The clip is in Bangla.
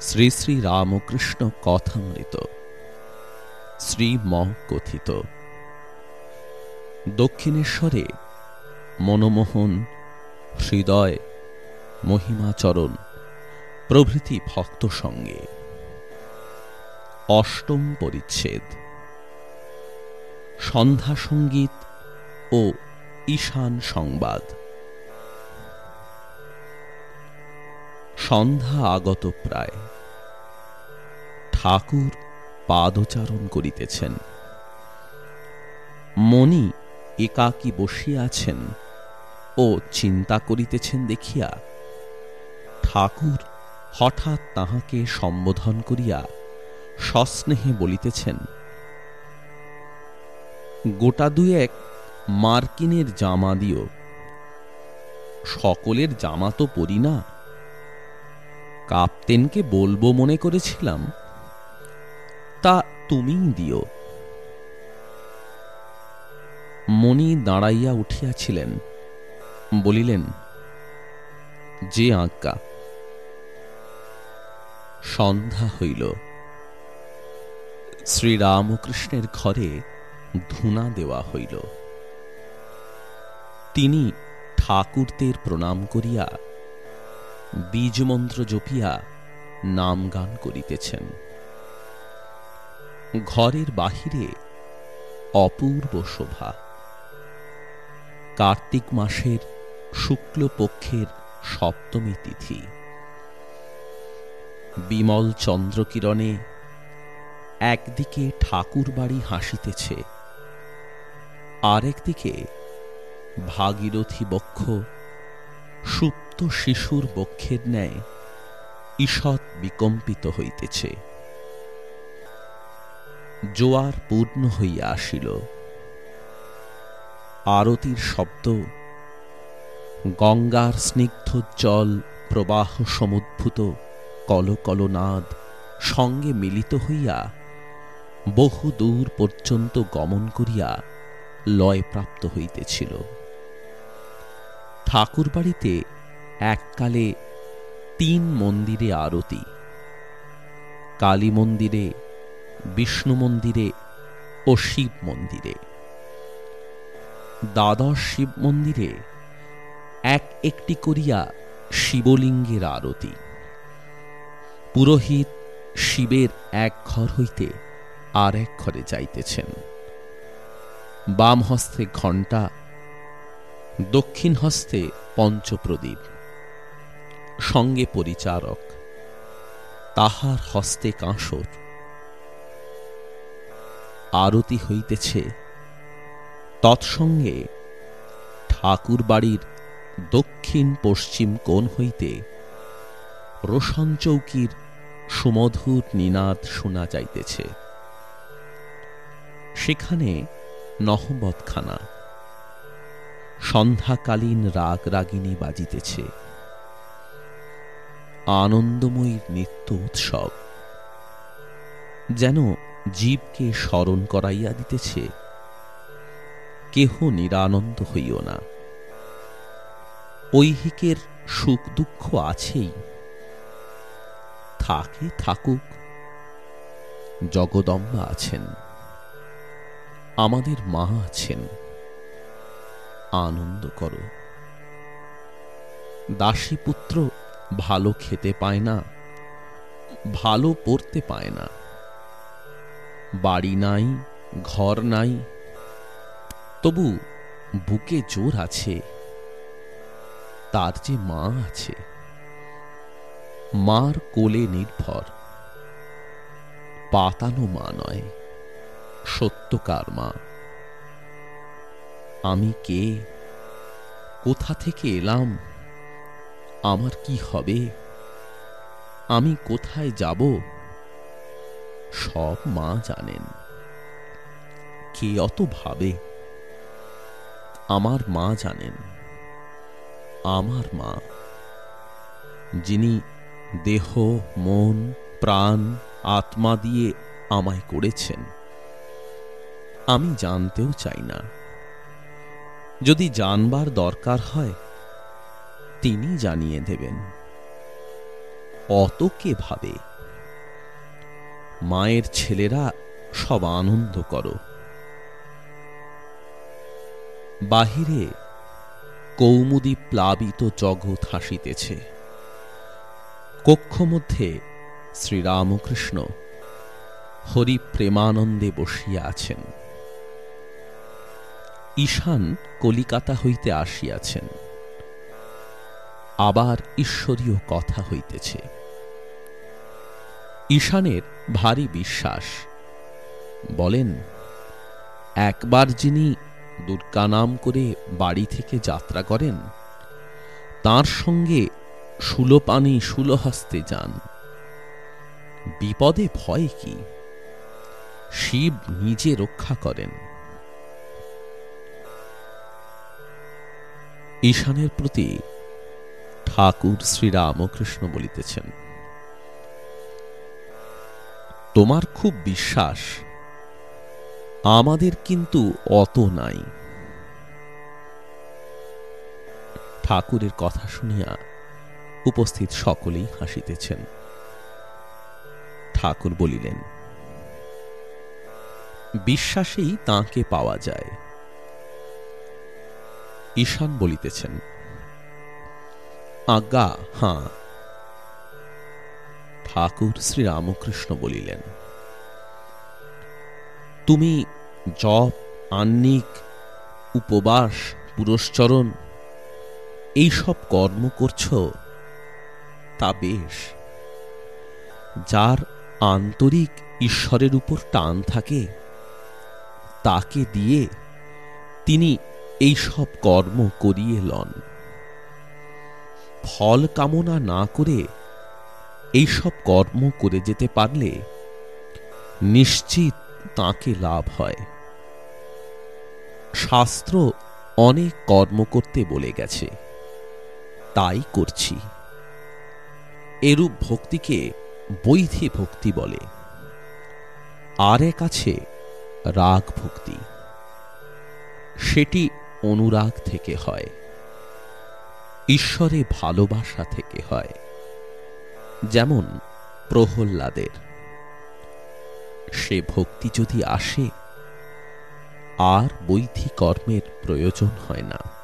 শ্রী শ্রী রামকৃষ্ণ কথামৃত। শ্রীম কথিত। দক্ষিণেশ্বরে মনমোহন, হৃদয়, মহিমাচরণ, প্রভৃতি ভক্ত সঙ্গে। অষ্টম পরিচ্ছেদ। সন্ধ্যা সংগীত ও ঈশান সংবাদ। সন্ধ্যা আগত প্রায়। ঠাকুর পাদচারণ করিতেছেন। মণি একাকী বসিয়া আছেন ও চিন্তা করিতেছেন দেখিয়া ঠাকুর হঠাৎ তাহাকে সম্বোধন করিয়া সস্নেহে বলিতেছেন, গোটা দুয়েক মার্কিনের জামা দিও। সকলের জামা তো পরি না কাপ্তেনকে বলব মনে করেছিলাম। তা তুমিই দিও। মণি দাঁড়াইয়া উঠিয়াছিলেন, বলিলেন, যে আজ্ঞা। সন্ধ্যা হইল। শ্রীরামকৃষ্ণের ঘরে ধুনা দেওয়া হইল। তিনি ঠাকুরদের প্রণাম করিয়া বীজমন্ত্র জপিয়া নাম গান করিতেছেন। ঘরের বাহিরে অপূর্ব শোভা। কার্তিক মাসের শুক্লপক্ষের সপ্তমী তিথি। বিমল চন্দ্রকিরণে একদিকে ঠাকুর বাড়ি হাসিতেছে, আরেকদিকে ভাগীরথী বক্ষ সুপ্ত শিশুর বক্ষের ন্যায় ঈষৎ বিকম্পিত হইতেছে। জোয়ার পূর্ণ হইয়া আসিল। আরতির শব্দ, গঙ্গার স্নিগ্ধ জল প্রবাহ সমুদ্ভূত কলকলনাদ সঙ্গে মিলিত হইয়া বহু দূর পর্যন্ত গমন করিয়া লয়প্রাপ্ত হইতেছিল। ঠাকুরবাড়িতে এককালে তিন মন্দিরে আরতি। কালী মন্দিরে, বিষ্ণু মন্দিরে ও শিব মন্দিরে। দ্বাদশ শিব মন্দিরে এক একটি করিয়া শিবলিঙ্গের আরতি। পুরোহিত শিবের এক ঘর হইতে আর এক ঘরে যাইতেছেন। বাম হস্তে ঘণ্টা দক্ষিণ হস্তে পঞ্চপ্রদীপ। সঙ্গে পরিচারক, তাহার হস্তে কাঁসর। আরতি হইতেছে। তৎসঙ্গে ঠাকুর বাড়ির দক্ষিণ পশ্চিম কোণ হইতে রোশন চৌকির সুমধুর নিনাদ শোনা যাইতেছে। সেখানে নহবতখানা। সন্ধ্যাকালীন রাগ রাগিনী বাজিতেছে। আনন্দময়ীর নিত্য উৎসব। যেন জীবকে স্মরণ করাইয়া দিতেছে। কেহ নিরানন্দ হইও না। ঐহিকের সুখ দুঃখ আছেই। থাকে, থাকুক। জগদম্বা আছেন। আমাদের মা আছেন। আনন্দ করো। দাসী পুত্র ভালো খেতে পায় না, ভালো পড়তে পায় না। বাড়ি নাই, ঘর নাই, তবু বুকে জোর আছে, তার যে মা আছে, মার কোলে নির্ভর। পাতানো মা নয়, সত্যকার মা। আমি কে? কোথা থেকে এলাম? আমার কি হবে? আমি কোথায় যাব? সব মা জানেন। কে অত ভাবে? আমার মা জানেন। আমার মা, যিনি দেহ, মন, প্রাণ, আত্মা দিয়ে আমায় করেছেন। আমি জানতেও চাই না। যদি জানবার দরকার হয়, তিনি জানিয়ে দেবেন। অত কে ভাবে? মায়ের ছেলেরা সব আনন্দ করো। বাহিরে কৌমুদী প্লাবিত জগৎ হাসিতেছে। কক্ষ মধ্যে শ্রীরামকৃষ্ণ হরি প্রেমানন্দে বসিয়া আছেন। ঈশান কলিকাতা হইতে আসিয়াছেন। আবার ঈশ্বরীয় কথা হইতেছে। ঈশানের ভারী বিশ্বাস। বলেন, একবার যিনি দুর্গা নাম করে বাড়ি থেকে যাত্রা করেন, তার সঙ্গে সুলোপানি সুলহস্তে যান। বিপদে ভয় কি? শিব নিজে রক্ষা করেন। ঈশানের প্রতি ঠাকুর শ্রীরামকৃষ্ণ বলিতেছেন, তোমার খুব বিশ্বাস, আমাদের কিন্তু অত নাই। ঠাকুরের কথা শুনিয়া উপস্থিত সকলেই হাসিতেছেন। ঠাকুর বলিলেন, বিশ্বাসেই তাকে পাওয়া যায়। ঈশান বলিতেছেন, আজ্ঞা, হাঁ। ঠাকুর শ্রীরামকৃষ্ণ বলিলেন, তুমি জপ আন্নিক উপবাস পুরস্চরণ এইসব কর্ম করছ? তা বেশ। যার আন্তরিক ঈশ্বরের উপর টান থাকে, তাকে দিয়ে তিনি এই সব কর্ম করিয়ে লন। ফল কামনা না করে এই সব কর্ম করে যেতে পারলে নিশ্চিত তাকে লাভ হয়। শাস্ত্র অনেক কর্ম করতে বলে গেছে। তাই করছি। এরূপ ভক্তিকে বৈধি ভক্তি বলে। আর এক আছে রাগ ভক্তি। সেটি অনুরাগ থেকে হয়। ঈশ্বরে ভালোবাসা থেকে হয়। যেমন প্রহল্লাদের সে ভক্তি যদি আসে, আর বৈধি কর্মের প্রয়োজন হয় না।